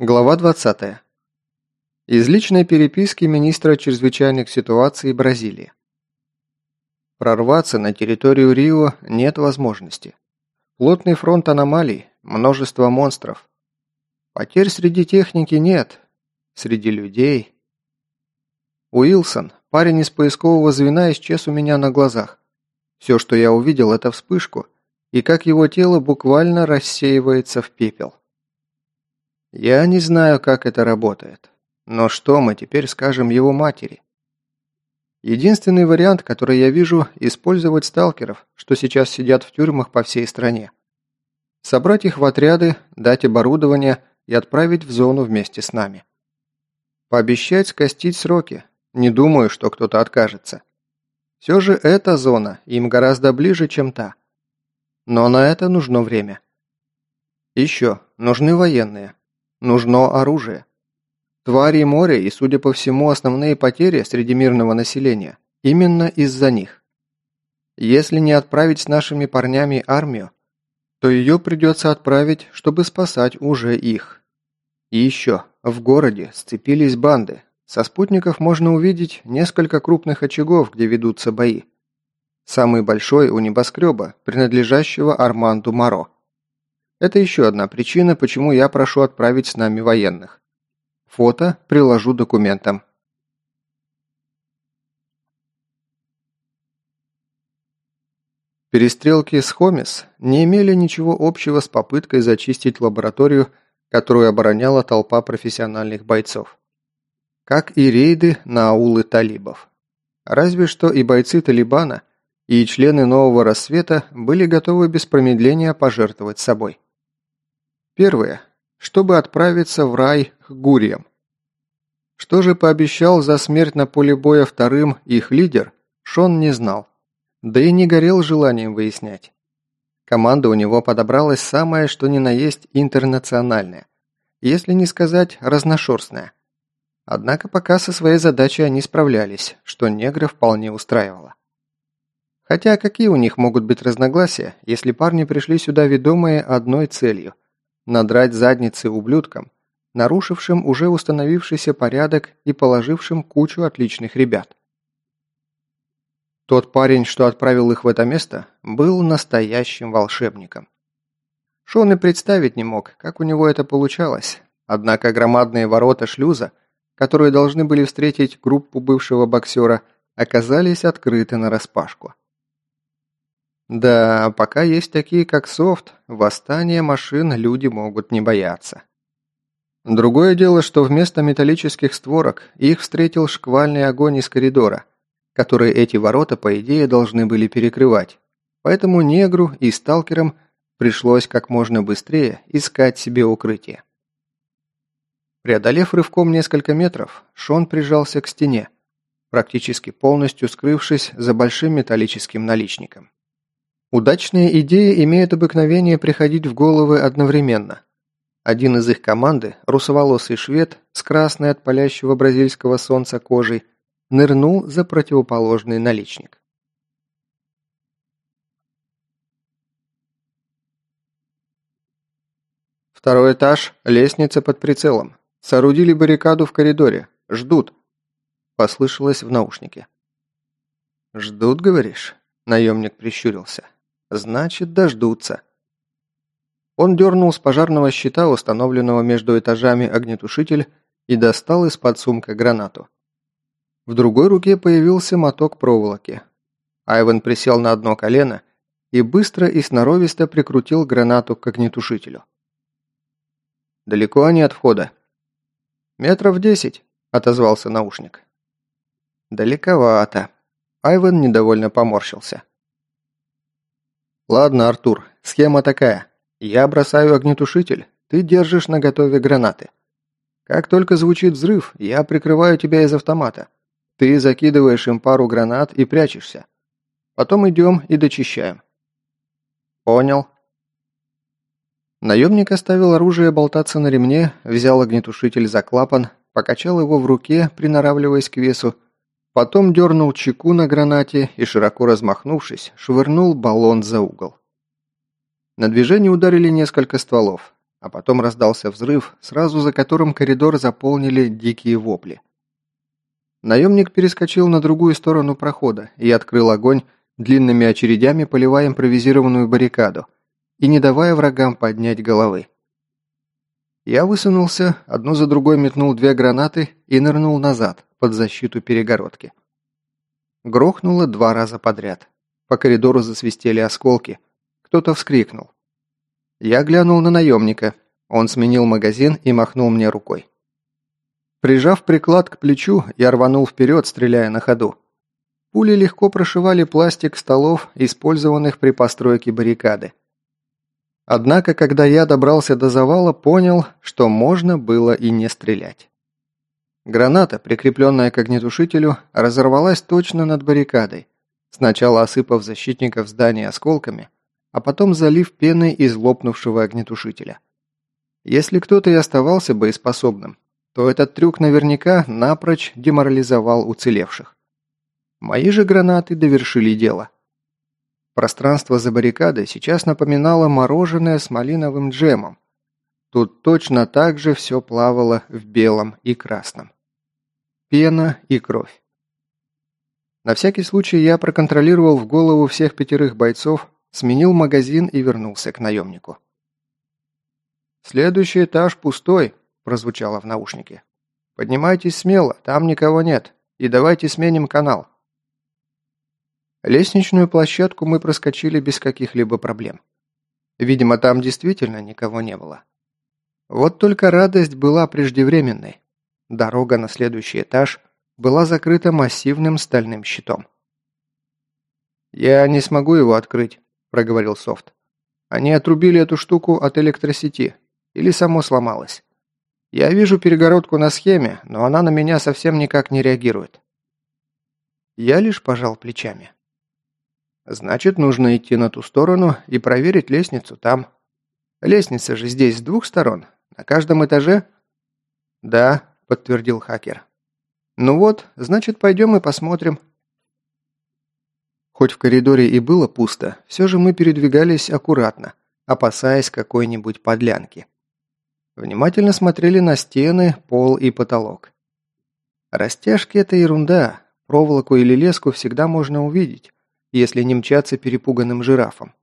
Глава 20. Из личной переписки министра чрезвычайных ситуаций Бразилии. Прорваться на территорию Рио нет возможности. Плотный фронт аномалий, множество монстров. Потерь среди техники нет, среди людей. Уилсон, парень из поискового звена, исчез у меня на глазах. Все, что я увидел, это вспышку, и как его тело буквально рассеивается в пепел. Я не знаю, как это работает. Но что мы теперь скажем его матери? Единственный вариант, который я вижу, использовать сталкеров, что сейчас сидят в тюрьмах по всей стране. Собрать их в отряды, дать оборудование и отправить в зону вместе с нами. Пообещать скостить сроки. Не думаю, что кто-то откажется. Все же эта зона им гораздо ближе, чем та. Но на это нужно время. Еще нужны военные, Нужно оружие. Твари моря и, судя по всему, основные потери среди мирного населения именно из-за них. Если не отправить с нашими парнями армию, то ее придется отправить, чтобы спасать уже их. И еще, в городе сцепились банды. Со спутников можно увидеть несколько крупных очагов, где ведутся бои. Самый большой у небоскреба, принадлежащего Арманду Маро. Это еще одна причина, почему я прошу отправить с нами военных. Фото приложу документам. Перестрелки с Хомис не имели ничего общего с попыткой зачистить лабораторию, которую обороняла толпа профессиональных бойцов. Как и рейды на аулы талибов. Разве что и бойцы Талибана, и члены Нового Рассвета были готовы без промедления пожертвовать собой. Первое. Чтобы отправиться в рай к гурьям. Что же пообещал за смерть на поле боя вторым их лидер, Шон не знал. Да и не горел желанием выяснять. Команда у него подобралась самая, что ни на есть, интернациональная. Если не сказать разношерстная. Однако пока со своей задачей они справлялись, что негра вполне устраивало. Хотя какие у них могут быть разногласия, если парни пришли сюда ведомые одной целью – надрать задницы ублюдкам, нарушившим уже установившийся порядок и положившим кучу отличных ребят. Тот парень, что отправил их в это место, был настоящим волшебником. Шон и представить не мог, как у него это получалось, однако громадные ворота шлюза, которые должны были встретить группу бывшего боксера, оказались открыты нараспашку. Да, пока есть такие, как софт, восстание машин люди могут не бояться. Другое дело, что вместо металлических створок их встретил шквальный огонь из коридора, который эти ворота, по идее, должны были перекрывать. Поэтому негру и сталкерам пришлось как можно быстрее искать себе укрытие. Преодолев рывком несколько метров, Шон прижался к стене, практически полностью скрывшись за большим металлическим наличником. Удачные идеи имеют обыкновение приходить в головы одновременно. Один из их команды, русоволосый швед с красной от палящего бразильского солнца кожей, нырнул за противоположный наличник. Второй этаж, лестница под прицелом. Соорудили баррикаду в коридоре. Ждут. Послышалось в наушнике. «Ждут, говоришь?» Наемник прищурился. Значит, дождутся. Он дернул с пожарного щита, установленного между этажами огнетушитель, и достал из-под сумка гранату. В другой руке появился моток проволоки. Айвен присел на одно колено и быстро и сноровисто прикрутил гранату к огнетушителю. «Далеко они от входа?» «Метров десять», — отозвался наушник. «Далековато». Айвен недовольно поморщился. «Ладно, Артур, схема такая. Я бросаю огнетушитель, ты держишь на готове гранаты. Как только звучит взрыв, я прикрываю тебя из автомата. Ты закидываешь им пару гранат и прячешься. Потом идем и дочищаем». «Понял». Наемник оставил оружие болтаться на ремне, взял огнетушитель за клапан, покачал его в руке, приноравливаясь к весу, Потом дернул чеку на гранате и, широко размахнувшись, швырнул баллон за угол. На движение ударили несколько стволов. а потом раздался взрыв, сразу за которым коридор заполнили дикие вопли. Наемник перескочил на другую сторону прохода и открыл огонь, длинными очередями поливая импровизированную баррикаду и не давая врагам поднять головы. Я высунулся, одну за другой метнул две гранаты и нырнул назад, под защиту перегородки. Грохнуло два раза подряд. По коридору засвистели осколки. Кто-то вскрикнул. Я глянул на наемника. Он сменил магазин и махнул мне рукой. Прижав приклад к плечу, я рванул вперед, стреляя на ходу. Пули легко прошивали пластик столов, использованных при постройке баррикады. Однако, когда я добрался до завала, понял, что можно было и не стрелять. Граната, прикрепленная к огнетушителю, разорвалась точно над баррикадой, сначала осыпав защитников здания осколками, а потом залив пеной из лопнувшего огнетушителя. Если кто-то и оставался боеспособным, то этот трюк наверняка напрочь деморализовал уцелевших. Мои же гранаты довершили дело. Пространство за баррикадой сейчас напоминало мороженое с малиновым джемом. Тут точно так же все плавало в белом и красном. Пена и кровь. На всякий случай я проконтролировал в голову всех пятерых бойцов, сменил магазин и вернулся к наемнику. «Следующий этаж пустой», – прозвучало в наушнике. «Поднимайтесь смело, там никого нет, и давайте сменим канал». Лестничную площадку мы проскочили без каких-либо проблем. Видимо, там действительно никого не было. Вот только радость была преждевременной. Дорога на следующий этаж была закрыта массивным стальным щитом. «Я не смогу его открыть», – проговорил Софт. «Они отрубили эту штуку от электросети. Или само сломалось. Я вижу перегородку на схеме, но она на меня совсем никак не реагирует». Я лишь пожал плечами. Значит, нужно идти на ту сторону и проверить лестницу там. Лестница же здесь с двух сторон. На каждом этаже? Да, подтвердил хакер. Ну вот, значит, пойдем и посмотрим. Хоть в коридоре и было пусто, все же мы передвигались аккуратно, опасаясь какой-нибудь подлянки. Внимательно смотрели на стены, пол и потолок. Растяжки – это ерунда, проволоку или леску всегда можно увидеть если не мчаться перепуганным жирафом.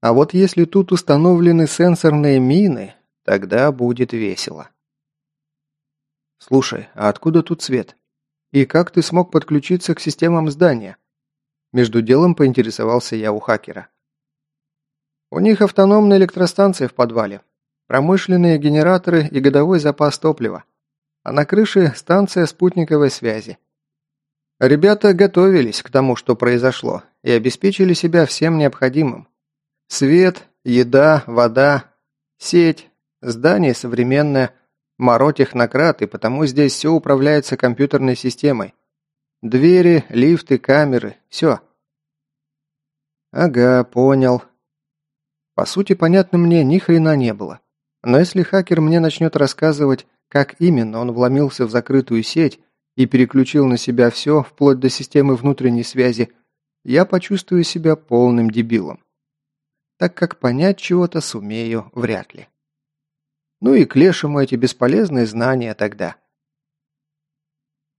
А вот если тут установлены сенсорные мины, тогда будет весело. Слушай, а откуда тут свет? И как ты смог подключиться к системам здания? Между делом поинтересовался я у хакера. У них автономная электростанция в подвале, промышленные генераторы и годовой запас топлива. А на крыше станция спутниковой связи. Ребята готовились к тому, что произошло, и обеспечили себя всем необходимым. Свет, еда, вода, сеть, здание современное, Моро технократ, и потому здесь все управляется компьютерной системой. Двери, лифты, камеры, все. Ага, понял. По сути, понятно мне ни хрена не было. Но если хакер мне начнет рассказывать, как именно он вломился в закрытую сеть, и переключил на себя все, вплоть до системы внутренней связи, я почувствую себя полным дебилом. Так как понять чего-то сумею вряд ли. Ну и к лешему эти бесполезные знания тогда.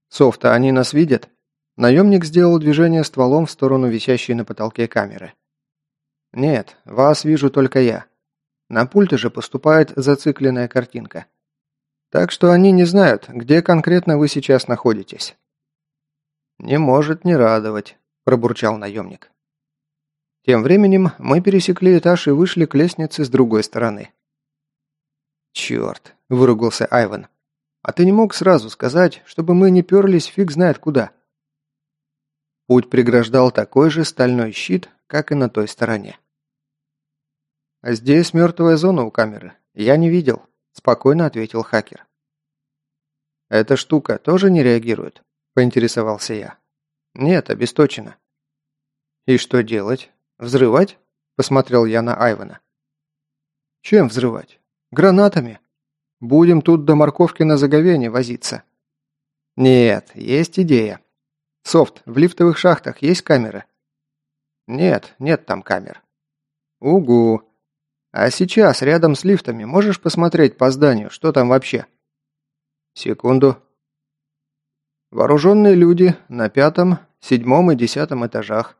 Софта, они нас видят? Наемник сделал движение стволом в сторону висящей на потолке камеры. Нет, вас вижу только я. На пульте же поступает зацикленная картинка. Так что они не знают, где конкретно вы сейчас находитесь». «Не может не радовать», – пробурчал наемник. Тем временем мы пересекли этаж и вышли к лестнице с другой стороны. «Черт!» – выругался Айван. «А ты не мог сразу сказать, чтобы мы не перлись фиг знает куда?» Путь преграждал такой же стальной щит, как и на той стороне. «А здесь мертвая зона у камеры. Я не видел спокойно ответил хакер. «Эта штука тоже не реагирует?» – поинтересовался я. «Нет, обесточена». «И что делать? Взрывать?» – посмотрел я на Айвана. «Чем взрывать? Гранатами. Будем тут до морковки на заговение возиться». «Нет, есть идея. Софт, в лифтовых шахтах есть камеры?» «Нет, нет там камер». «Угу. А сейчас, рядом с лифтами, можешь посмотреть по зданию, что там вообще?» «Секунду». «Вооруженные люди на пятом, седьмом и десятом этажах.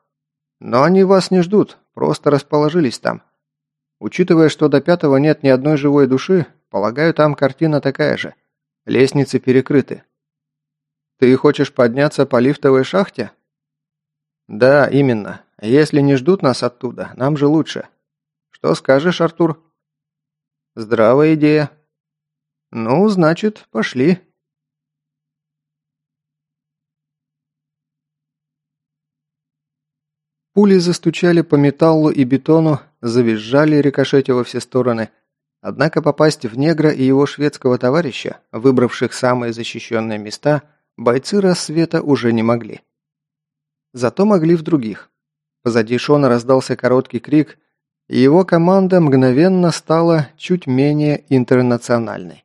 Но они вас не ждут, просто расположились там. Учитывая, что до пятого нет ни одной живой души, полагаю, там картина такая же. Лестницы перекрыты. Ты хочешь подняться по лифтовой шахте? Да, именно. Если не ждут нас оттуда, нам же лучше. Что скажешь, Артур? Здравая идея. Ну, значит, пошли. Пули застучали по металлу и бетону, завизжали, рикошетя во все стороны. Однако попасть в негра и его шведского товарища, выбравших самые защищенные места, бойцы рассвета уже не могли. Зато могли в других. Позади Шона раздался короткий крик, и его команда мгновенно стала чуть менее интернациональной.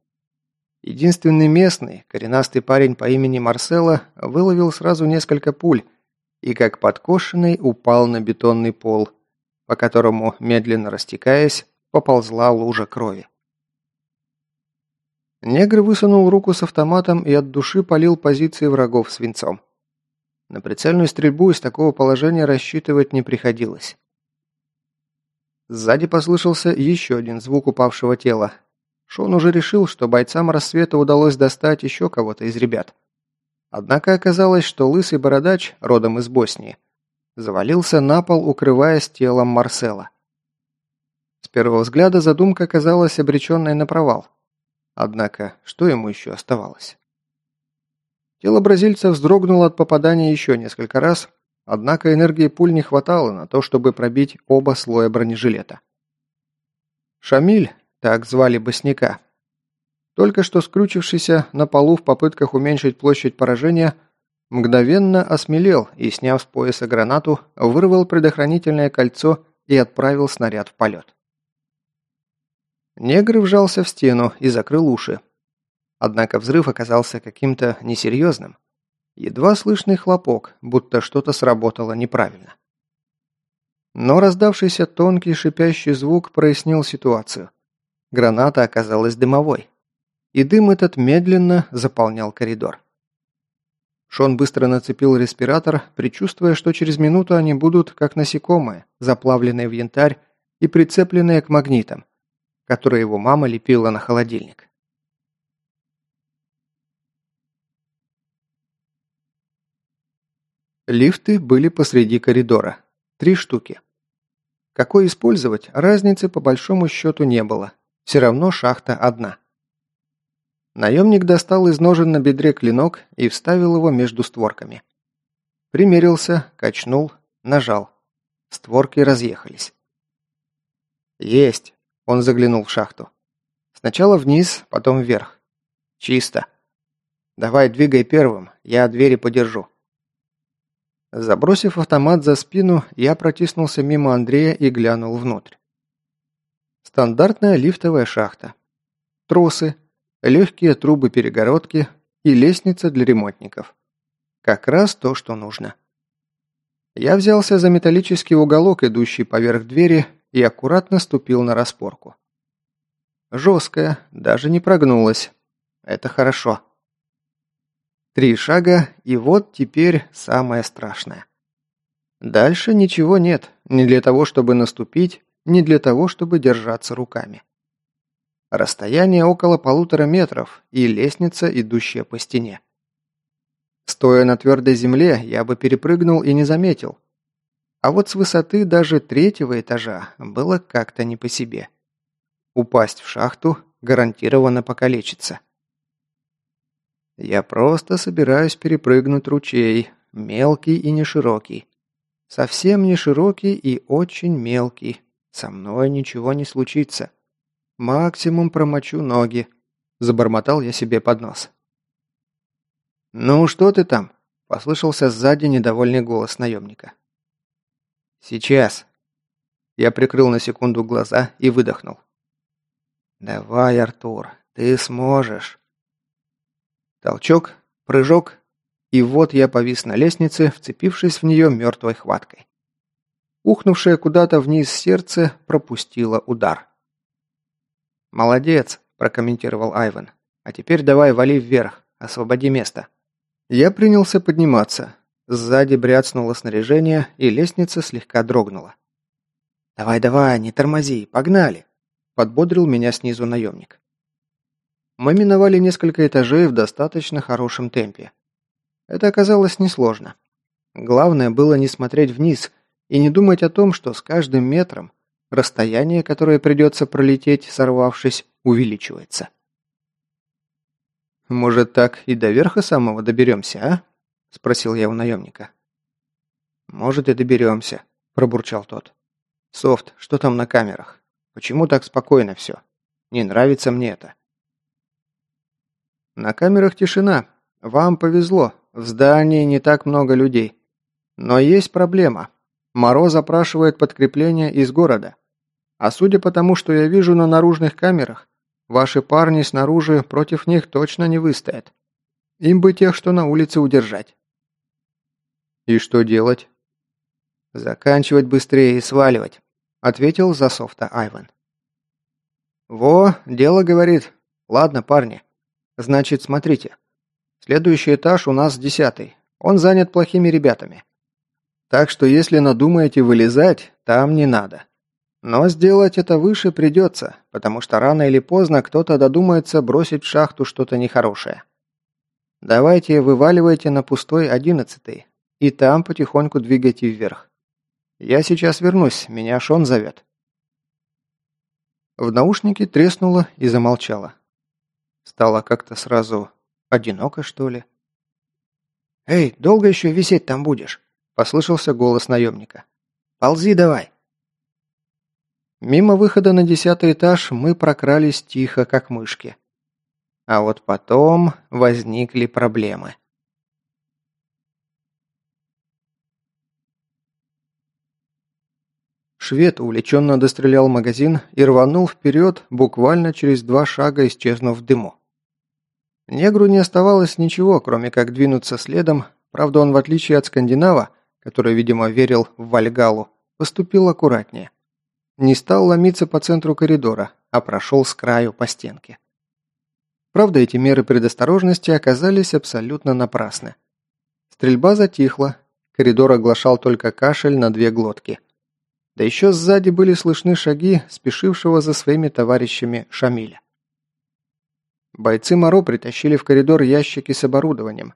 Единственный местный, коренастый парень по имени Марсело, выловил сразу несколько пуль, и как подкошенный упал на бетонный пол, по которому, медленно растекаясь, поползла лужа крови. Негр высунул руку с автоматом и от души полил позиции врагов свинцом. На прицельную стрельбу из такого положения рассчитывать не приходилось. Сзади послышался еще один звук упавшего тела. Шон уже решил, что бойцам рассвета удалось достать еще кого-то из ребят. Однако оказалось, что лысый бородач, родом из Боснии, завалился на пол, укрываясь телом Марсела. С первого взгляда задумка казалась обреченной на провал. Однако, что ему еще оставалось? Тело бразильца вздрогнуло от попадания еще несколько раз, однако энергии пуль не хватало на то, чтобы пробить оба слоя бронежилета. Шамиль, так звали босняка, только что скрючившийся на полу в попытках уменьшить площадь поражения, мгновенно осмелел и, сняв с пояса гранату, вырвал предохранительное кольцо и отправил снаряд в полет. Негр вжался в стену и закрыл уши. Однако взрыв оказался каким-то несерьезным. Едва слышный хлопок, будто что-то сработало неправильно. Но раздавшийся тонкий шипящий звук прояснил ситуацию. Граната оказалась дымовой и дым этот медленно заполнял коридор. Шон быстро нацепил респиратор, предчувствуя, что через минуту они будут как насекомые, заплавленные в янтарь и прицепленные к магнитам, которые его мама лепила на холодильник. Лифты были посреди коридора. Три штуки. Какой использовать, разницы по большому счету не было. Все равно шахта одна. Наемник достал из ножен на бедре клинок и вставил его между створками. Примерился, качнул, нажал. Створки разъехались. «Есть!» – он заглянул в шахту. «Сначала вниз, потом вверх. Чисто. Давай, двигай первым, я двери подержу». Забросив автомат за спину, я протиснулся мимо Андрея и глянул внутрь. Стандартная лифтовая шахта. Тросы, легкие трубы-перегородки и лестница для ремонтников. Как раз то, что нужно. Я взялся за металлический уголок, идущий поверх двери, и аккуратно ступил на распорку. Жесткая, даже не прогнулась. Это хорошо. Три шага, и вот теперь самое страшное. Дальше ничего нет, ни для того, чтобы наступить, ни для того, чтобы держаться руками. Расстояние около полутора метров и лестница, идущая по стене. Стоя на твердой земле, я бы перепрыгнул и не заметил. А вот с высоты даже третьего этажа было как-то не по себе. Упасть в шахту гарантированно покалечиться. Я просто собираюсь перепрыгнуть ручей, мелкий и не широкий. Совсем не широкий и очень мелкий. Со мной ничего не случится. Максимум промочу ноги», – забормотал я себе под нос. «Ну, что ты там?» – послышался сзади недовольный голос наемника. «Сейчас». Я прикрыл на секунду глаза и выдохнул. «Давай, Артур, ты сможешь». Толчок, прыжок, и вот я повис на лестнице, вцепившись в нее мертвой хваткой. Ухнувшее куда-то вниз сердце пропустило удар. «Молодец», – прокомментировал Айвен. «А теперь давай вали вверх, освободи место». Я принялся подниматься. Сзади бряцнуло снаряжение, и лестница слегка дрогнула. «Давай, давай, не тормози, погнали!» – подбодрил меня снизу наемник. Мы миновали несколько этажей в достаточно хорошем темпе. Это оказалось несложно. Главное было не смотреть вниз и не думать о том, что с каждым метром расстояние, которое придется пролететь, сорвавшись, увеличивается. «Может, так и до верха самого доберемся, а?» – спросил я у наемника. «Может, и доберемся», – пробурчал тот. «Софт, что там на камерах? Почему так спокойно все? Не нравится мне это». «На камерах тишина. Вам повезло. В здании не так много людей. Но есть проблема. Моро запрашивает подкрепление из города. А судя по тому, что я вижу на наружных камерах, ваши парни снаружи против них точно не выстоят. Им бы тех, что на улице, удержать. И что делать? Заканчивать быстрее и сваливать, ответил за софта Айван. Во, дело говорит. Ладно, парни. Значит, смотрите. Следующий этаж у нас десятый. Он занят плохими ребятами. Так что если надумаете вылезать, там не надо. Но сделать это выше придется, потому что рано или поздно кто-то додумается бросить в шахту что-то нехорошее. Давайте вываливайте на пустой одиннадцатый, и там потихоньку двигайте вверх. Я сейчас вернусь, меня Шон зовет. В наушнике треснуло и замолчало. Стало как-то сразу одиноко, что ли. «Эй, долго еще висеть там будешь?» Послышался голос наемника. «Ползи давай!» Мимо выхода на десятый этаж мы прокрались тихо, как мышки. А вот потом возникли проблемы. Швед увлеченно дострелял магазин и рванул вперед, буквально через два шага исчезнув в дыму. Негру не оставалось ничего, кроме как двинуться следом, правда он, в отличие от скандинава, который, видимо, верил в Вальгалу, поступил аккуратнее. Не стал ломиться по центру коридора, а прошел с краю по стенке. Правда, эти меры предосторожности оказались абсолютно напрасны. Стрельба затихла, коридор оглашал только кашель на две глотки. Да еще сзади были слышны шаги спешившего за своими товарищами Шамиля. Бойцы Моро притащили в коридор ящики с оборудованием,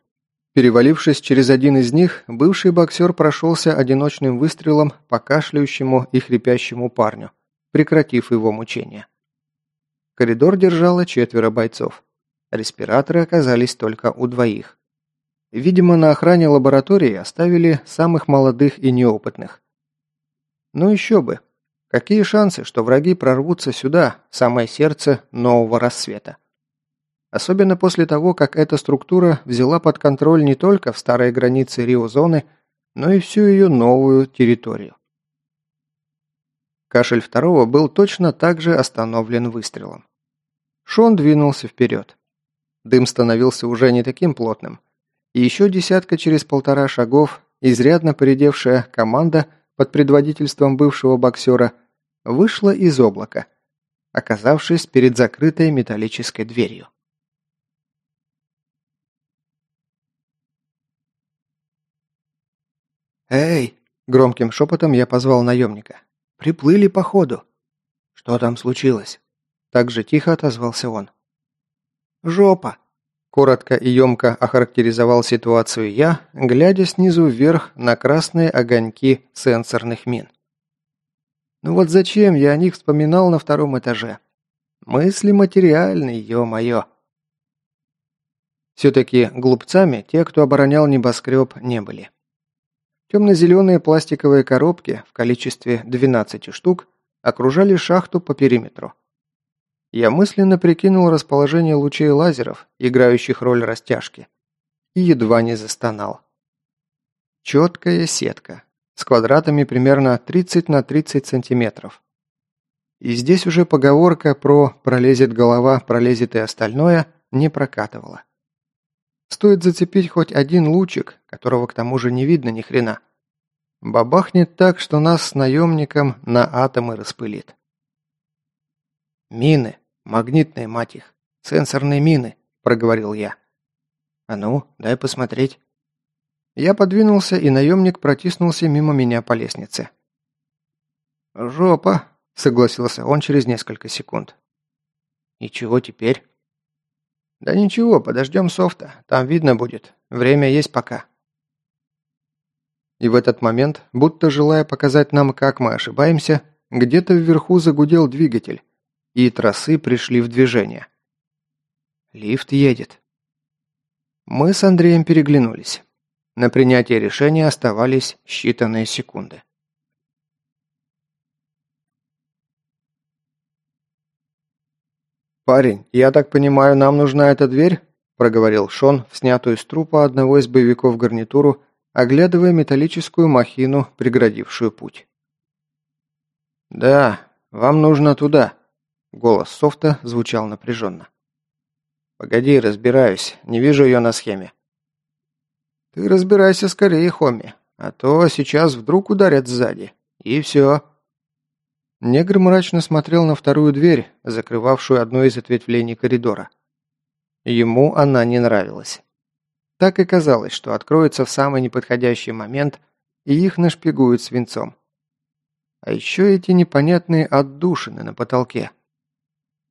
Перевалившись через один из них, бывший боксер прошелся одиночным выстрелом по кашляющему и хрипящему парню, прекратив его мучения. Коридор держало четверо бойцов. Респираторы оказались только у двоих. Видимо, на охране лаборатории оставили самых молодых и неопытных. Ну еще бы. Какие шансы, что враги прорвутся сюда, в самое сердце нового рассвета? Особенно после того, как эта структура взяла под контроль не только в старые границы Рио-зоны, но и всю ее новую территорию. Кашель второго был точно так же остановлен выстрелом. Шон двинулся вперед. Дым становился уже не таким плотным. И еще десятка через полтора шагов изрядно поредевшая команда под предводительством бывшего боксера вышла из облака, оказавшись перед закрытой металлической дверью. «Эй!» – громким шепотом я позвал наемника. «Приплыли по ходу». «Что там случилось?» Так же тихо отозвался он. «Жопа!» Коротко и емко охарактеризовал ситуацию я, глядя снизу вверх на красные огоньки сенсорных мин. Ну вот зачем я о них вспоминал на втором этаже? Мысли материальные, ё-моё. Все-таки глупцами те, кто оборонял небоскреб, не были. Темно-зеленые пластиковые коробки в количестве 12 штук окружали шахту по периметру. Я мысленно прикинул расположение лучей лазеров, играющих роль растяжки, и едва не застонал. Четкая сетка, с квадратами примерно 30 на 30 сантиметров. И здесь уже поговорка про «пролезет голова, пролезет и остальное» не прокатывала. Стоит зацепить хоть один лучик, которого к тому же не видно ни хрена. Бабахнет так, что нас с наемником на атомы распылит. «Мины!» – Магнитные, мать их. Сенсорные мины», – проговорил я. «А ну, дай посмотреть». Я подвинулся, и наемник протиснулся мимо меня по лестнице. «Жопа», – согласился он через несколько секунд. «И чего теперь?» «Да ничего, подождем софта, там видно будет. Время есть пока». И в этот момент, будто желая показать нам, как мы ошибаемся, где-то вверху загудел двигатель, и тросы пришли в движение. «Лифт едет». Мы с Андреем переглянулись. На принятие решения оставались считанные секунды. «Парень, я так понимаю, нам нужна эта дверь?» – проговорил Шон снятую с трупа одного из боевиков гарнитуру, оглядывая металлическую махину, преградившую путь. «Да, вам нужно туда», – голос софта звучал напряженно. «Погоди, разбираюсь, не вижу ее на схеме». «Ты разбирайся скорее, Хомми, а то сейчас вдруг ударят сзади, и все». Негр мрачно смотрел на вторую дверь, закрывавшую одно из ответвлений коридора. Ему она не нравилась. Так и казалось, что откроется в самый неподходящий момент, и их нашпигуют свинцом. А еще эти непонятные отдушины на потолке.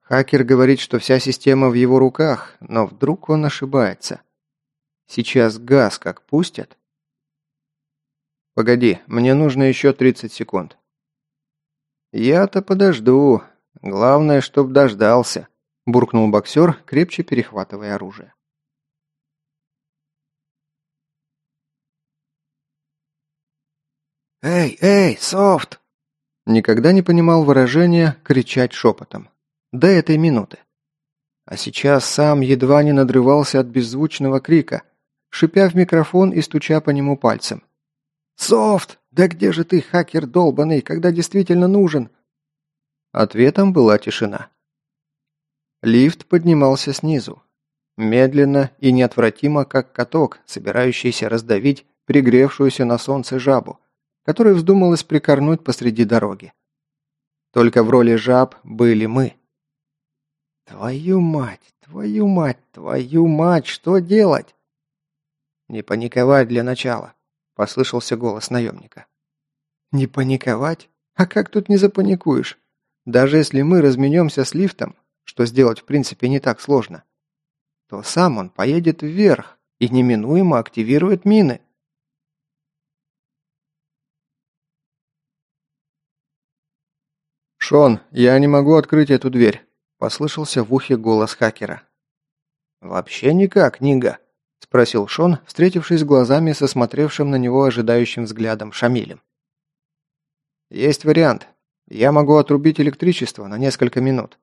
Хакер говорит, что вся система в его руках, но вдруг он ошибается. Сейчас газ как пустят? Погоди, мне нужно еще 30 секунд. «Я-то подожду. Главное, чтоб дождался», – буркнул боксер, крепче перехватывая оружие. «Эй, эй, софт!» Никогда не понимал выражения «кричать шепотом». До этой минуты. А сейчас сам едва не надрывался от беззвучного крика, шипя в микрофон и стуча по нему пальцем. «Софт! Да где же ты, хакер долбанный, когда действительно нужен?» Ответом была тишина. Лифт поднимался снизу. Медленно и неотвратимо, как каток, собирающийся раздавить пригревшуюся на солнце жабу, которая вздумалась прикорнуть посреди дороги. Только в роли жаб были мы. «Твою мать, твою мать, твою мать, что делать?» «Не паниковать для начала», Послышался голос наемника. «Не паниковать? А как тут не запаникуешь? Даже если мы разменемся с лифтом, что сделать в принципе не так сложно, то сам он поедет вверх и неминуемо активирует мины. «Шон, я не могу открыть эту дверь», – послышался в ухе голос хакера. «Вообще никак, Нига», – спросил Шон, встретившись глазами со смотревшим на него ожидающим взглядом Шамилем. «Есть вариант. Я могу отрубить электричество на несколько минут.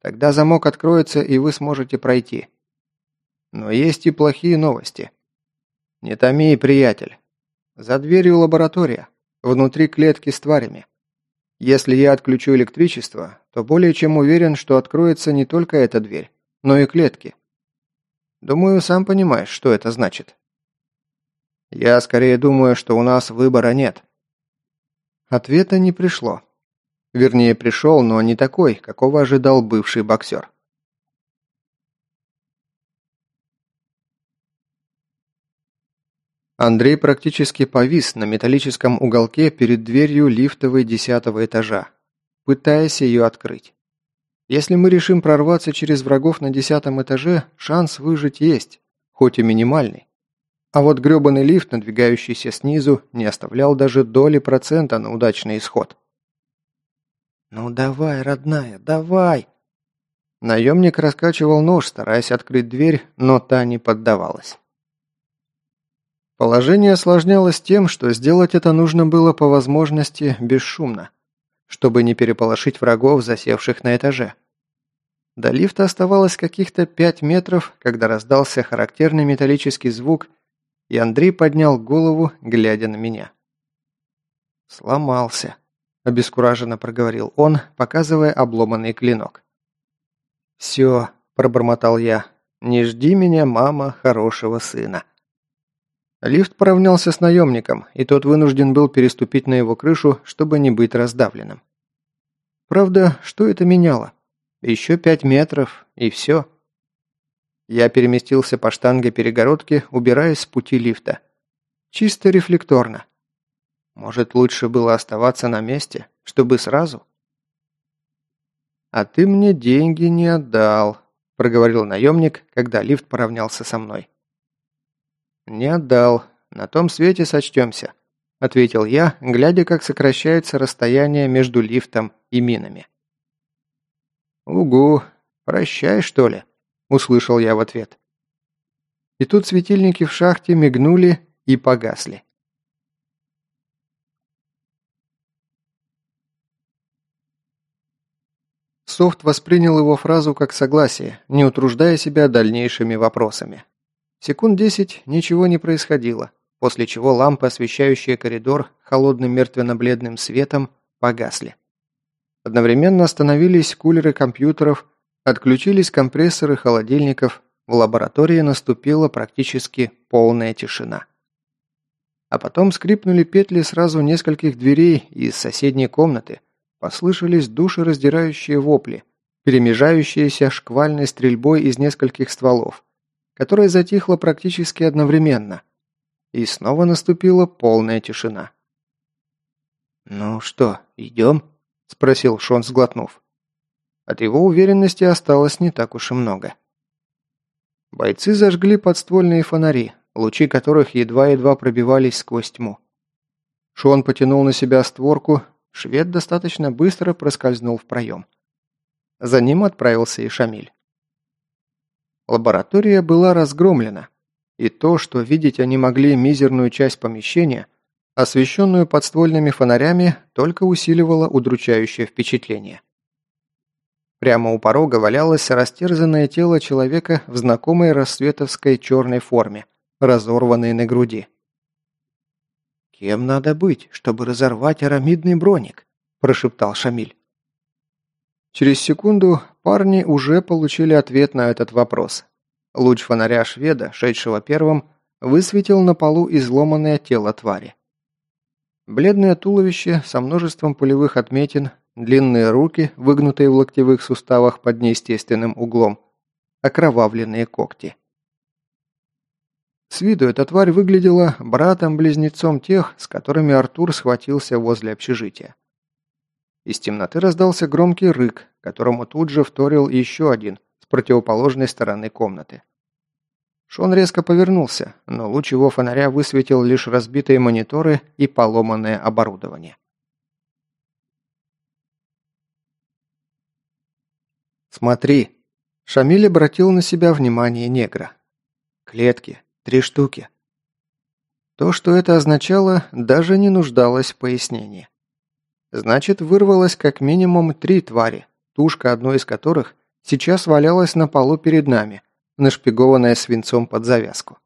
Тогда замок откроется, и вы сможете пройти. Но есть и плохие новости. Не томи, приятель. За дверью лаборатория. Внутри клетки с тварями. Если я отключу электричество, то более чем уверен, что откроется не только эта дверь, но и клетки. Думаю, сам понимаешь, что это значит. Я скорее думаю, что у нас выбора нет. Ответа не пришло. Вернее, пришел, но не такой, какого ожидал бывший боксер. Андрей практически повис на металлическом уголке перед дверью лифтовой десятого этажа, пытаясь ее открыть. Если мы решим прорваться через врагов на десятом этаже, шанс выжить есть, хоть и минимальный. А вот грёбаный лифт, надвигающийся снизу, не оставлял даже доли процента на удачный исход. «Ну давай, родная, давай!» Наемник раскачивал нож, стараясь открыть дверь, но та не поддавалась. Положение осложнялось тем, что сделать это нужно было по возможности бесшумно, чтобы не переполошить врагов, засевших на этаже. До лифта оставалось каких-то пять метров, когда раздался характерный металлический звук, и Андрей поднял голову, глядя на меня. «Сломался», – обескураженно проговорил он, показывая обломанный клинок. «Все», – пробормотал я, – «не жди меня, мама, хорошего сына». Лифт поравнялся с наемником, и тот вынужден был переступить на его крышу, чтобы не быть раздавленным. Правда, что это меняло? Еще пять метров, и все. Я переместился по штанге перегородки, убираясь с пути лифта. Чисто рефлекторно. Может, лучше было оставаться на месте, чтобы сразу? «А ты мне деньги не отдал», – проговорил наемник, когда лифт поравнялся со мной. «Не отдал. На том свете сочтемся», – ответил я, глядя, как сокращается расстояние между лифтом и минами. «Угу. Прощай, что ли?» – услышал я в ответ. И тут светильники в шахте мигнули и погасли. Софт воспринял его фразу как согласие, не утруждая себя дальнейшими вопросами. Секунд десять ничего не происходило, после чего лампы, освещающие коридор холодным мертвенно-бледным светом, погасли. Одновременно остановились кулеры компьютеров, отключились компрессоры холодильников, в лаборатории наступила практически полная тишина. А потом скрипнули петли сразу нескольких дверей из соседней комнаты, послышались душераздирающие вопли, перемежающиеся шквальной стрельбой из нескольких стволов которая затихла практически одновременно. И снова наступила полная тишина. «Ну что, идем?» – спросил Шон, сглотнув. От его уверенности осталось не так уж и много. Бойцы зажгли подствольные фонари, лучи которых едва-едва пробивались сквозь тьму. Шон потянул на себя створку, швед достаточно быстро проскользнул в проем. За ним отправился и Шамиль. Лаборатория была разгромлена, и то, что видеть они могли мизерную часть помещения, освещенную подствольными фонарями, только усиливало удручающее впечатление. Прямо у порога валялось растерзанное тело человека в знакомой рассветовской черной форме, разорванной на груди. «Кем надо быть, чтобы разорвать арамидный броник?» – прошептал Шамиль. Через секунду парни уже получили ответ на этот вопрос. Луч фонаря шведа, шедшего первым, высветил на полу изломанное тело твари. Бледное туловище со множеством пулевых отметин, длинные руки, выгнутые в локтевых суставах под неестественным углом, окровавленные когти. С виду эта тварь выглядела братом-близнецом тех, с которыми Артур схватился возле общежития. Из темноты раздался громкий рык, которому тут же вторил еще один с противоположной стороны комнаты. Шон резко повернулся, но луч его фонаря высветил лишь разбитые мониторы и поломанное оборудование. «Смотри!» Шамиль обратил на себя внимание негра. «Клетки. Три штуки». То, что это означало, даже не нуждалось в пояснении. Значит, вырвалось как минимум три твари, тушка одной из которых сейчас валялась на полу перед нами, нашпигованная свинцом под завязку.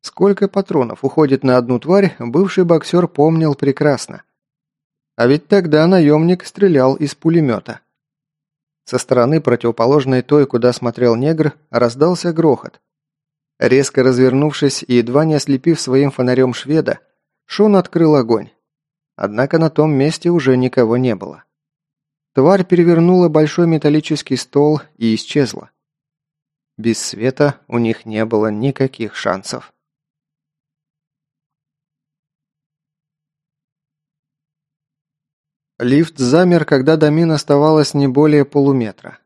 Сколько патронов уходит на одну тварь, бывший боксер помнил прекрасно. А ведь тогда наемник стрелял из пулемета. Со стороны, противоположной той, куда смотрел негр, раздался грохот. Резко развернувшись и едва не ослепив своим фонарем шведа, Шон открыл огонь. Однако на том месте уже никого не было. Тварь перевернула большой металлический стол и исчезла. Без света у них не было никаких шансов. Лифт замер, когда до мин оставалось не более полуметра.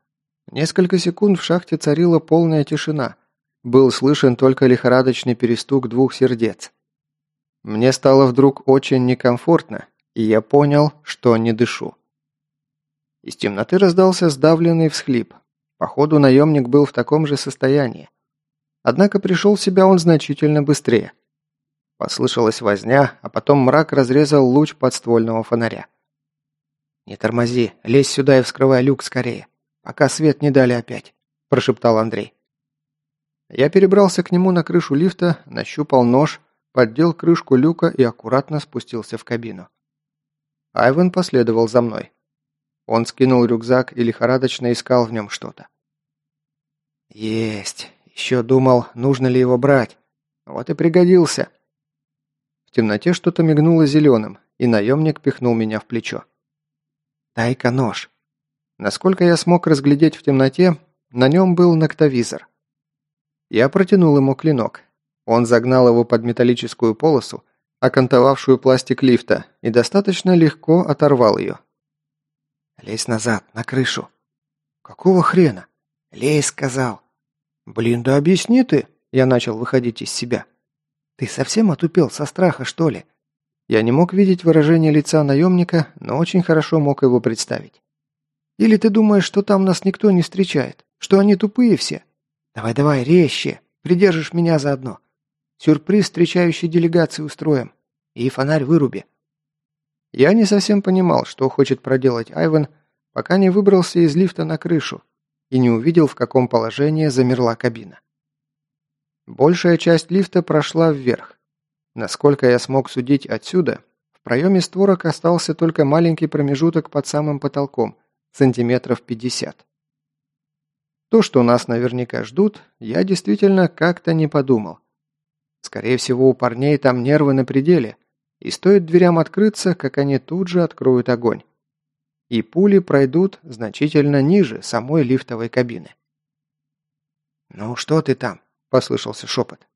Несколько секунд в шахте царила полная тишина. Был слышен только лихорадочный перестук двух сердец. Мне стало вдруг очень некомфортно, и я понял, что не дышу. Из темноты раздался сдавленный всхлип. Походу, наемник был в таком же состоянии. Однако пришел в себя он значительно быстрее. Послышалась возня, а потом мрак разрезал луч подствольного фонаря. «Не тормози, лезь сюда и вскрывай люк скорее, пока свет не дали опять», – прошептал Андрей. Я перебрался к нему на крышу лифта, нащупал нож, поддел крышку люка и аккуратно спустился в кабину. Айвен последовал за мной. Он скинул рюкзак и лихорадочно искал в нем что-то. «Есть! Еще думал, нужно ли его брать. Вот и пригодился!» В темноте что-то мигнуло зеленым, и наемник пихнул меня в плечо. «Дай-ка нож!» Насколько я смог разглядеть в темноте, на нем был ноктовизор. Я протянул ему клинок. Он загнал его под металлическую полосу, окантовавшую пластик лифта, и достаточно легко оторвал ее. «Лезь назад, на крышу». «Какого хрена?» «Лезь», — сказал. «Блин, да объясни ты!» Я начал выходить из себя. «Ты совсем отупел со страха, что ли?» Я не мог видеть выражение лица наемника, но очень хорошо мог его представить. «Или ты думаешь, что там нас никто не встречает? Что они тупые все? Давай-давай, резче, придержишь меня заодно. Сюрприз встречающей делегации устроим. И фонарь выруби». Я не совсем понимал, что хочет проделать Айвен, пока не выбрался из лифта на крышу и не увидел, в каком положении замерла кабина. Большая часть лифта прошла вверх. Насколько я смог судить отсюда, в проеме створок остался только маленький промежуток под самым потолком, сантиметров 50. То, что нас наверняка ждут, я действительно как-то не подумал. Скорее всего, у парней там нервы на пределе, и стоит дверям открыться, как они тут же откроют огонь. И пули пройдут значительно ниже самой лифтовой кабины. «Ну что ты там?» – послышался шепот.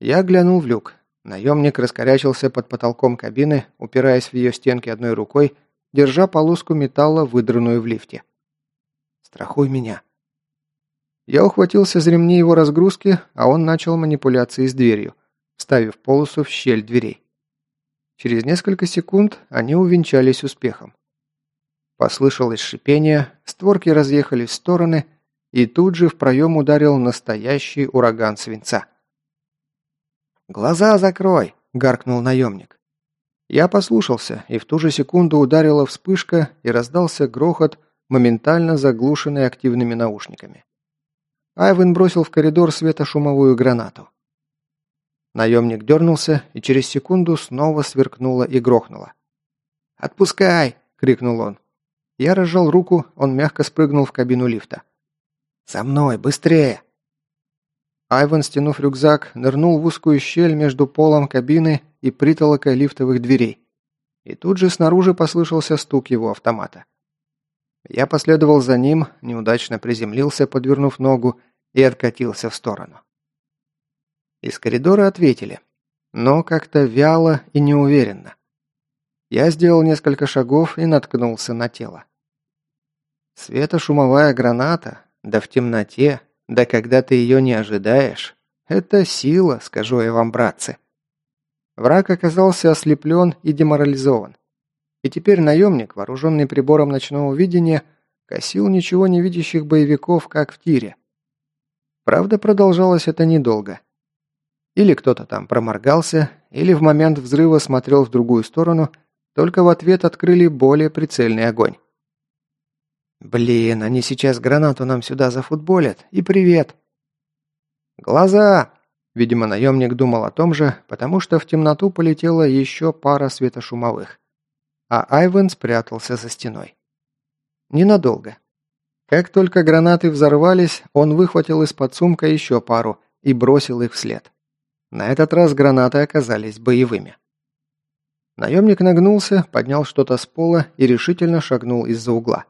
Я глянул в люк. Наемник раскорячился под потолком кабины, упираясь в ее стенки одной рукой, держа полоску металла, выдранную в лифте. «Страхуй меня!» Я ухватился за ремни его разгрузки, а он начал манипуляции с дверью, вставив полосу в щель дверей. Через несколько секунд они увенчались успехом. Послышалось шипение, створки разъехались в стороны, и тут же в проем ударил настоящий ураган свинца. «Глаза закрой!» – гаркнул наемник. Я послушался, и в ту же секунду ударила вспышка и раздался грохот, моментально заглушенный активными наушниками. Айвен бросил в коридор светошумовую гранату. Наемник дернулся, и через секунду снова сверкнуло и грохнуло. «Отпускай!» – крикнул он. Я разжал руку, он мягко спрыгнул в кабину лифта. «За мной, быстрее!» Айван, стянув рюкзак, нырнул в узкую щель между полом кабины и притолокой лифтовых дверей. И тут же снаружи послышался стук его автомата. Я последовал за ним, неудачно приземлился, подвернув ногу, и откатился в сторону. Из коридора ответили, но как-то вяло и неуверенно. Я сделал несколько шагов и наткнулся на тело. Светошумовая граната, да в темноте, да когда ты ее не ожидаешь. Это сила, скажу я вам, братцы. Враг оказался ослеплен и деморализован. И теперь наемник, вооруженный прибором ночного видения, косил ничего не видящих боевиков, как в тире. Правда, продолжалось это недолго. Или кто-то там проморгался, или в момент взрыва смотрел в другую сторону, только в ответ открыли более прицельный огонь. «Блин, они сейчас гранату нам сюда зафутболят, и привет!» «Глаза!» Видимо, наемник думал о том же, потому что в темноту полетела еще пара светошумовых. А Айвен спрятался за стеной. Ненадолго. Как только гранаты взорвались, он выхватил из-под сумка еще пару и бросил их вслед. На этот раз гранаты оказались боевыми. Наемник нагнулся, поднял что-то с пола и решительно шагнул из-за угла.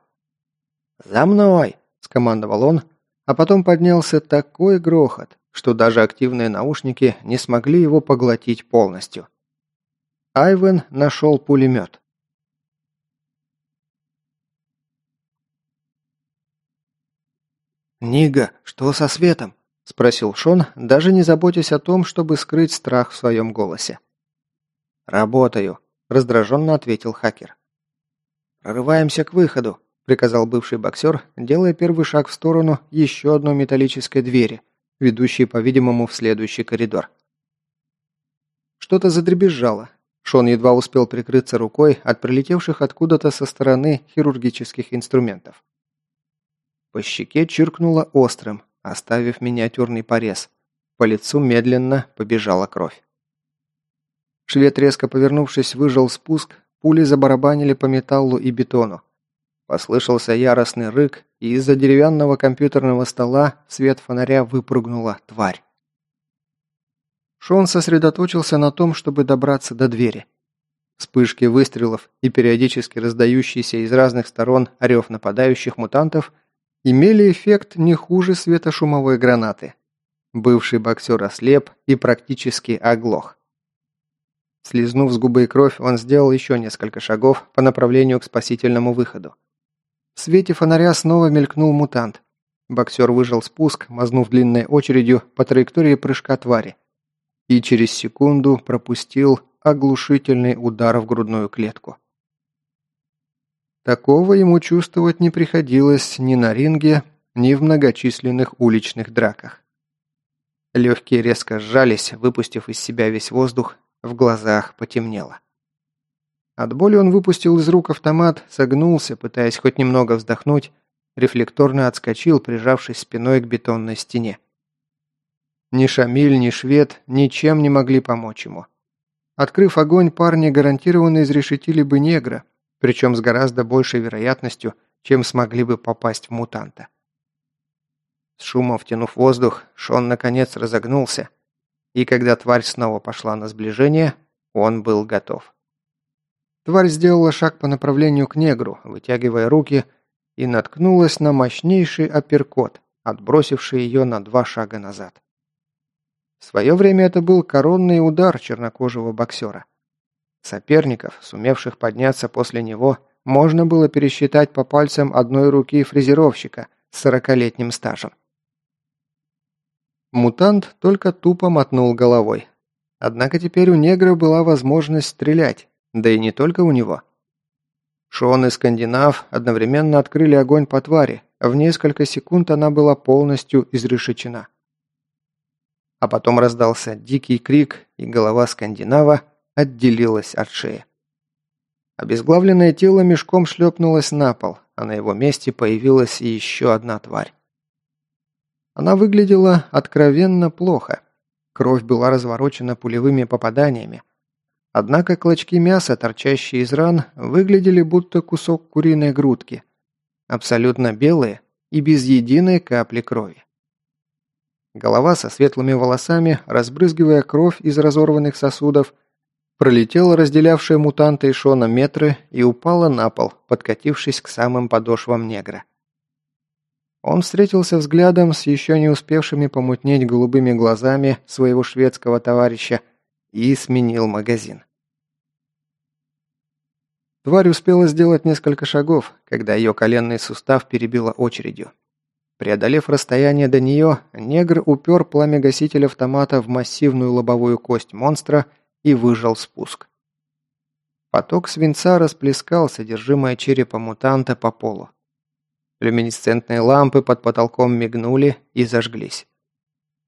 «За мной!» – скомандовал он, а потом поднялся такой грохот, что даже активные наушники не смогли его поглотить полностью. Айвен нашел пулемет. «Нига, что со светом?» – спросил Шон, даже не заботясь о том, чтобы скрыть страх в своем голосе. «Работаю», – раздраженно ответил хакер. «Прорываемся к выходу», – приказал бывший боксер, делая первый шаг в сторону еще одной металлической двери, ведущей, по-видимому, в следующий коридор. Что-то задребезжало. Шон едва успел прикрыться рукой от прилетевших откуда-то со стороны хирургических инструментов. По щеке чиркнуло острым, оставив миниатюрный порез. По лицу медленно побежала кровь. Швед, резко повернувшись, выжал спуск, пули забарабанили по металлу и бетону. Послышался яростный рык, и из-за деревянного компьютерного стола свет фонаря выпрыгнула тварь. Шон сосредоточился на том, чтобы добраться до двери. Вспышки выстрелов и периодически раздающийся из разных сторон орев нападающих мутантов имели эффект не хуже светошумовой гранаты. Бывший боксер ослеп и практически оглох. Слизнув с губы кровь, он сделал еще несколько шагов по направлению к спасительному выходу. В свете фонаря снова мелькнул мутант. Боксер выжил спуск, мазнув длинной очередью по траектории прыжка твари. И через секунду пропустил оглушительный удар в грудную клетку. Такого ему чувствовать не приходилось ни на ринге, ни в многочисленных уличных драках. Легкие резко сжались, выпустив из себя весь воздух, в глазах потемнело. От боли он выпустил из рук автомат, согнулся, пытаясь хоть немного вздохнуть, рефлекторно отскочил, прижавшись спиной к бетонной стене. Ни Шамиль, ни Швед ничем не могли помочь ему. Открыв огонь, парни гарантированно изрешетили бы негра, причем с гораздо большей вероятностью, чем смогли бы попасть в мутанта. С шумом втянув воздух, Шон наконец разогнулся, и когда тварь снова пошла на сближение, он был готов. Тварь сделала шаг по направлению к негру, вытягивая руки, и наткнулась на мощнейший апперкот, отбросивший ее на два шага назад. В свое время это был коронный удар чернокожего боксера. Соперников, сумевших подняться после него, можно было пересчитать по пальцам одной руки фрезеровщика с сорокалетним стажем. Мутант только тупо мотнул головой. Однако теперь у негра была возможность стрелять, да и не только у него. Шон и Скандинав одновременно открыли огонь по твари, в несколько секунд она была полностью изрешечена. А потом раздался дикий крик, и голова Скандинава отделилась от шеи. Обезглавленное тело мешком шлепнулось на пол, а на его месте появилась еще одна тварь. Она выглядела откровенно плохо. Кровь была разворочена пулевыми попаданиями, Однако клочки мяса, торчащие из ран, выглядели будто кусок куриной грудки. Абсолютно белые и без единой капли крови. Голова со светлыми волосами, разбрызгивая кровь из разорванных сосудов, пролетела разделявшая мутанта и Шона метры и упала на пол, подкатившись к самым подошвам негра. Он встретился взглядом с еще не успевшими помутнеть голубыми глазами своего шведского товарища – и сменил магазин. Тварь успела сделать несколько шагов, когда ее коленный сустав перебило очередью. Преодолев расстояние до нее, негр упер пламя гасителя автомата в массивную лобовую кость монстра и выжал спуск. Поток свинца расплескал содержимое черепа мутанта по полу. Люминесцентные лампы под потолком мигнули и зажглись.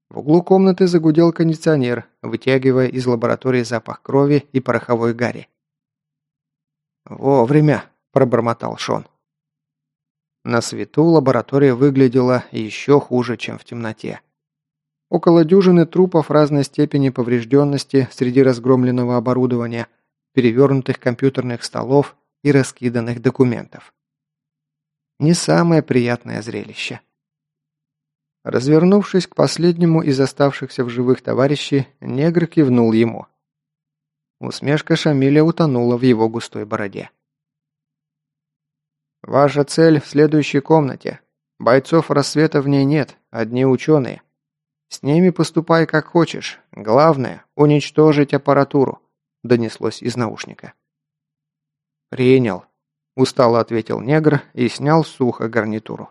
В углу комнаты загудел кондиционер, вытягивая из лаборатории запах крови и пороховой гари. «Вовремя!» – пробормотал Шон. На свету лаборатория выглядела еще хуже, чем в темноте. Около дюжины трупов разной степени поврежденности среди разгромленного оборудования, перевернутых компьютерных столов и раскиданных документов. Не самое приятное зрелище. Развернувшись к последнему из оставшихся в живых товарищей, негр кивнул ему. Усмешка Шамиля утонула в его густой бороде. «Ваша цель в следующей комнате. Бойцов рассвета в ней нет, одни ученые. С ними поступай как хочешь. Главное – уничтожить аппаратуру», – донеслось из наушника. «Принял», – устало ответил негр и снял сухо гарнитуру.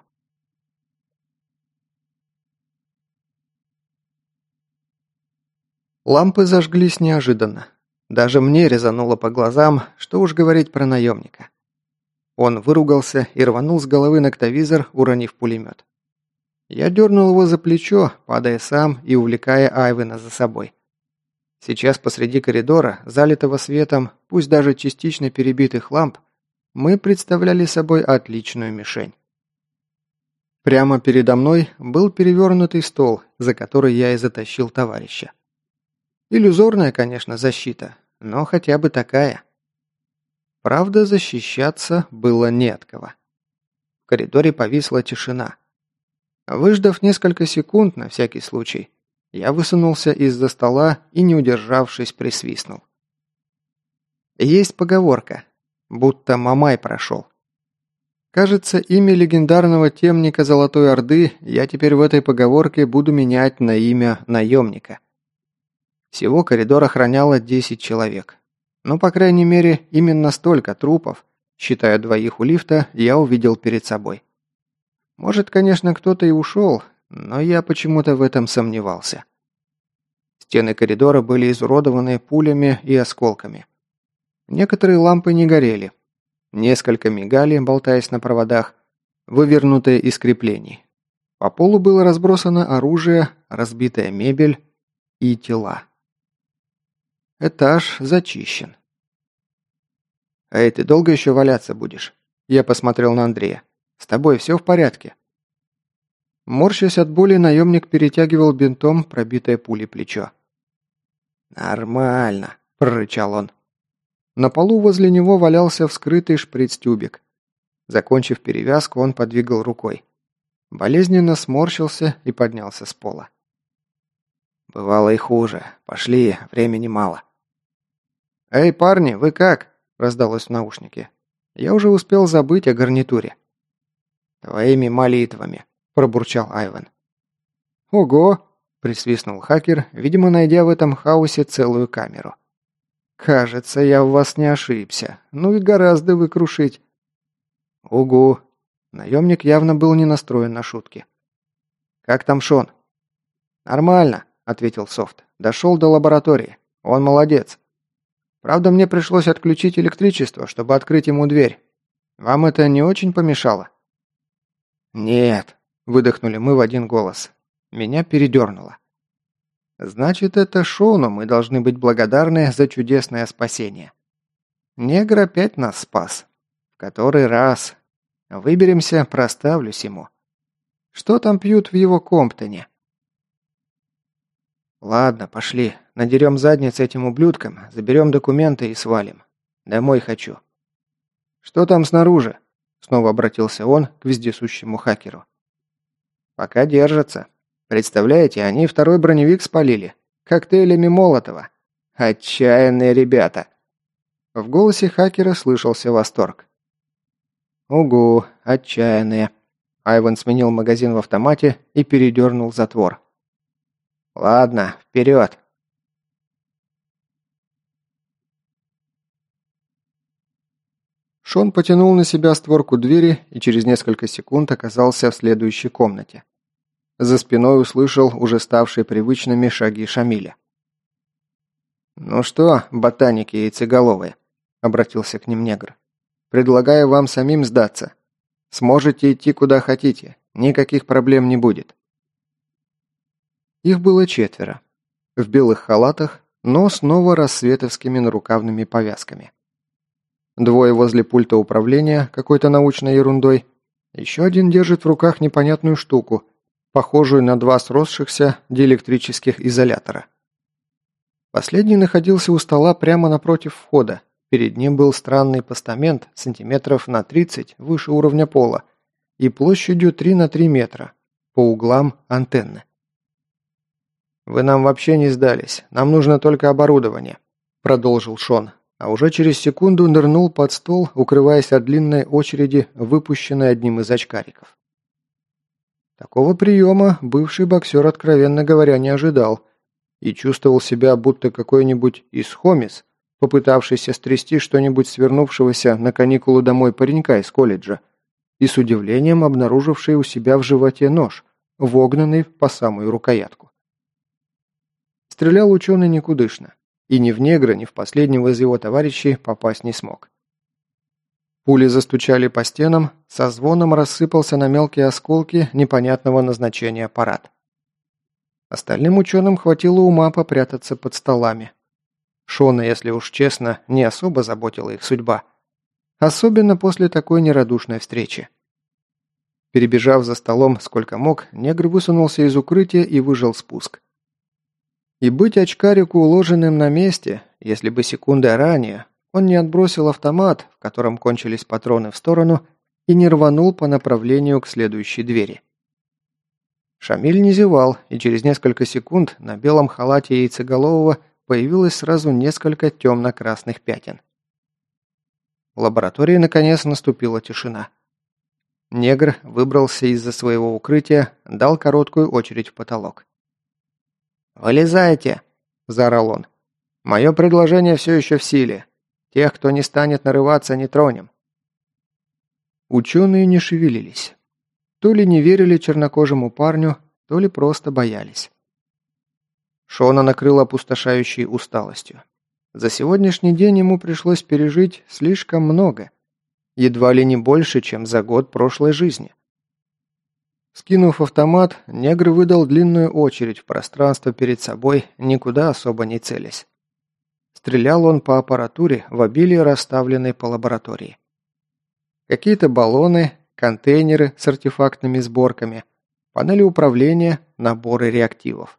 Лампы зажглись неожиданно. Даже мне резануло по глазам, что уж говорить про наемника. Он выругался и рванул с головы ноктовизор, уронив пулемет. Я дернул его за плечо, падая сам и увлекая Айвена за собой. Сейчас посреди коридора, залитого светом, пусть даже частично перебитых ламп, мы представляли собой отличную мишень. Прямо передо мной был перевернутый стол, за который я и затащил товарища. Иллюзорная, конечно, защита, но хотя бы такая. Правда, защищаться было не от кого. В коридоре повисла тишина. Выждав несколько секунд на всякий случай, я высунулся из-за стола и, не удержавшись, присвистнул. Есть поговорка, будто Мамай прошел. Кажется, имя легендарного темника Золотой Орды я теперь в этой поговорке буду менять на имя наемника. Всего коридор охраняло 10 человек. Но, по крайней мере, именно столько трупов, считая двоих у лифта, я увидел перед собой. Может, конечно, кто-то и ушел, но я почему-то в этом сомневался. Стены коридора были изуродованы пулями и осколками. Некоторые лампы не горели, Несколько мигали, болтаясь на проводах, вывернутые из креплений. По полу было разбросано оружие, разбитая мебель и тела. Этаж зачищен. «Эй, ты долго еще валяться будешь?» Я посмотрел на Андрея. «С тобой все в порядке?» Морщась от боли, наемник перетягивал бинтом пробитое пулей плечо. «Нормально», – прорычал он. На полу возле него валялся вскрытый шприц-тюбик. Закончив перевязку, он подвигал рукой. Болезненно сморщился и поднялся с пола. «Бывало и хуже. Пошли, времени мало». «Эй, парни, вы как?» – раздалось в наушнике. Я уже успел забыть о гарнитуре. «Твоими молитвами», – пробурчал Айвен. «Ого!» – присвистнул хакер, видимо, найдя в этом хаосе целую камеру. «Кажется, я в вас не ошибся. Ну и гораздо выкрушить». «Угу». Наемник явно был не настроен на шутки. «Как там Шон?» «Нормально», — ответил Софт. «Дошел до лаборатории. Он молодец. Правда, мне пришлось отключить электричество, чтобы открыть ему дверь. Вам это не очень помешало?» «Нет», — выдохнули мы в один голос. Меня передернуло. Значит, это Шону мы должны быть благодарны за чудесное спасение. Негр опять нас спас. В который раз. Выберемся, проставлюсь ему. Что там пьют в его Комптоне? Ладно, пошли. Надерем задницы этим ублюдкам, заберем документы и свалим. Домой хочу. Что там снаружи? Снова обратился он к вездесущему хакеру. Пока держатся. Представляете, они второй броневик спалили. Коктейлями Молотова. Отчаянные ребята. В голосе хакера слышался восторг. «Угу, отчаянные». Айван сменил магазин в автомате и передернул затвор. «Ладно, вперед!» Шон потянул на себя створку двери и через несколько секунд оказался в следующей комнате. За спиной услышал уже ставшие привычными шаги Шамиля. «Ну что, ботаники яйцеголовые?» – обратился к ним негр. «Предлагаю вам самим сдаться. Сможете идти куда хотите, никаких проблем не будет». Их было четверо. В белых халатах, но снова рассветовскими нарукавными повязками. Двое возле пульта управления какой-то научной ерундой. Еще один держит в руках непонятную штуку – похожую на два сросшихся диэлектрических изолятора. Последний находился у стола прямо напротив входа. Перед ним был странный постамент сантиметров на 30 выше уровня пола и площадью 3 на 3 метра, по углам антенны. «Вы нам вообще не сдались, нам нужно только оборудование», – продолжил Шон, а уже через секунду нырнул под стол, укрываясь от длинной очереди, выпущенной одним из очкариков. Такого приема бывший боксер, откровенно говоря, не ожидал и чувствовал себя будто какой-нибудь исхомис, попытавшийся стрясти что-нибудь свернувшегося на каникулы домой паренька из колледжа и с удивлением обнаруживший у себя в животе нож, вогнанный по самую рукоятку. Стрелял ученый никудышно, и ни в негра, ни в последнего из его товарищей попасть не смог. Пули застучали по стенам, со звоном рассыпался на мелкие осколки непонятного назначения аппарат. Остальным ученым хватило ума попрятаться под столами. Шона, если уж честно, не особо заботила их судьба. Особенно после такой нерадушной встречи. Перебежав за столом сколько мог, негр высунулся из укрытия и выжил спуск. И быть очкарику уложенным на месте, если бы секундой ранее, он не отбросил автомат, в котором кончились патроны в сторону, и не рванул по направлению к следующей двери. Шамиль не зевал, и через несколько секунд на белом халате яйцеголового появилось сразу несколько темно-красных пятен. В лаборатории, наконец, наступила тишина. Негр выбрался из-за своего укрытия, дал короткую очередь в потолок. «Вылезайте!» – заорал он. «Мое предложение все еще в силе. Тех, кто не станет нарываться, не тронем». Ученые не шевелились. То ли не верили чернокожему парню, то ли просто боялись. Шона накрыла опустошающей усталостью. За сегодняшний день ему пришлось пережить слишком много. Едва ли не больше, чем за год прошлой жизни. Скинув автомат, негр выдал длинную очередь в пространство перед собой, никуда особо не целясь. Стрелял он по аппаратуре в обилии расставленной по лаборатории. Какие-то баллоны, контейнеры с артефактными сборками, панели управления, наборы реактивов.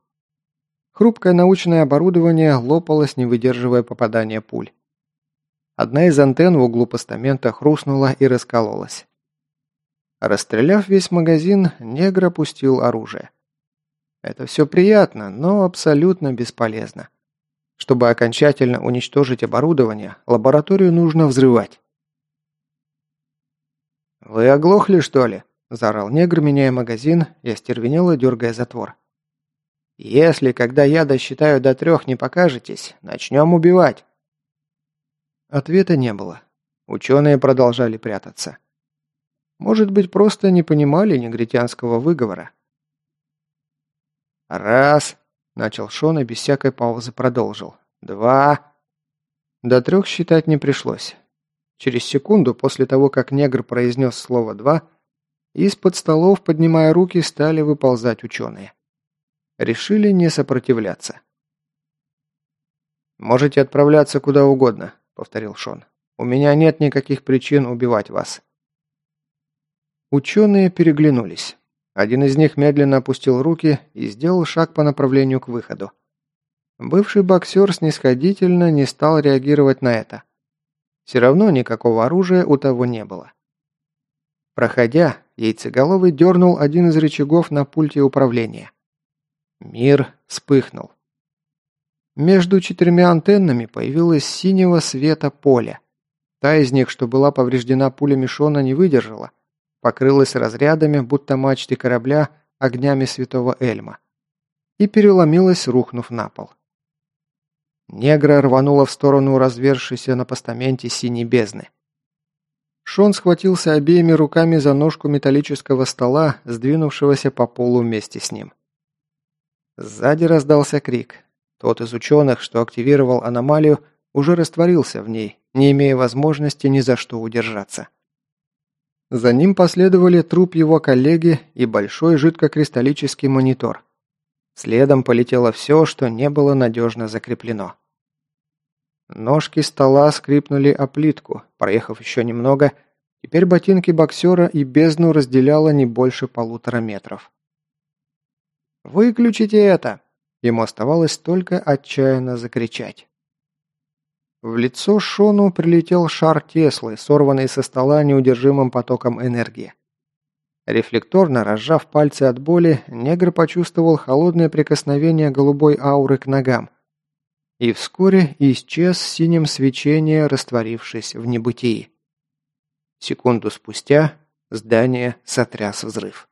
Хрупкое научное оборудование лопалось, не выдерживая попадания пуль. Одна из антенн в углу постамента хрустнула и раскололась. Расстреляв весь магазин, негр опустил оружие. Это все приятно, но абсолютно бесполезно. Чтобы окончательно уничтожить оборудование, лабораторию нужно взрывать. «Вы оглохли, что ли?» – заорал негр, меняя магазин и остервенело дергая затвор. Если, когда я досчитаю до трех, не покажетесь, начнем убивать». Ответа не было. Ученые продолжали прятаться. Может быть, просто не понимали негритянского выговора. «Раз!» – начал Шон и без всякой паузы продолжил. «Два!» До трех считать не пришлось. Через секунду после того, как негр произнес слово «два», из-под столов, поднимая руки, стали выползать ученые решили не сопротивляться. «Можете отправляться куда угодно», — повторил Шон. «У меня нет никаких причин убивать вас». Ученые переглянулись. Один из них медленно опустил руки и сделал шаг по направлению к выходу. Бывший боксер снисходительно не стал реагировать на это. Все равно никакого оружия у того не было. Проходя, яйцеголовый дернул один из рычагов на пульте управления. Мир вспыхнул. Между четырьмя антеннами появилось синего света поле. Та из них, что была повреждена пулями Шона, не выдержала. Покрылась разрядами, будто мачты корабля, огнями святого Эльма. И переломилась, рухнув на пол. Негра рванула в сторону развершейся на постаменте синей бездны. Шон схватился обеими руками за ножку металлического стола, сдвинувшегося по полу вместе с ним. Сзади раздался крик. Тот из ученых, что активировал аномалию, уже растворился в ней, не имея возможности ни за что удержаться. За ним последовали труп его коллеги и большой жидкокристаллический монитор. Следом полетело все, что не было надежно закреплено. Ножки стола скрипнули о плитку, проехав еще немного, теперь ботинки боксера и бездну разделяло не больше полутора метров. «Выключите это!» Ему оставалось только отчаянно закричать. В лицо Шону прилетел шар Теслы, сорванный со стола неудержимым потоком энергии. Рефлекторно разжав пальцы от боли, негр почувствовал холодное прикосновение голубой ауры к ногам. И вскоре исчез синим свечение, растворившись в небытии. Секунду спустя здание сотряс взрыв.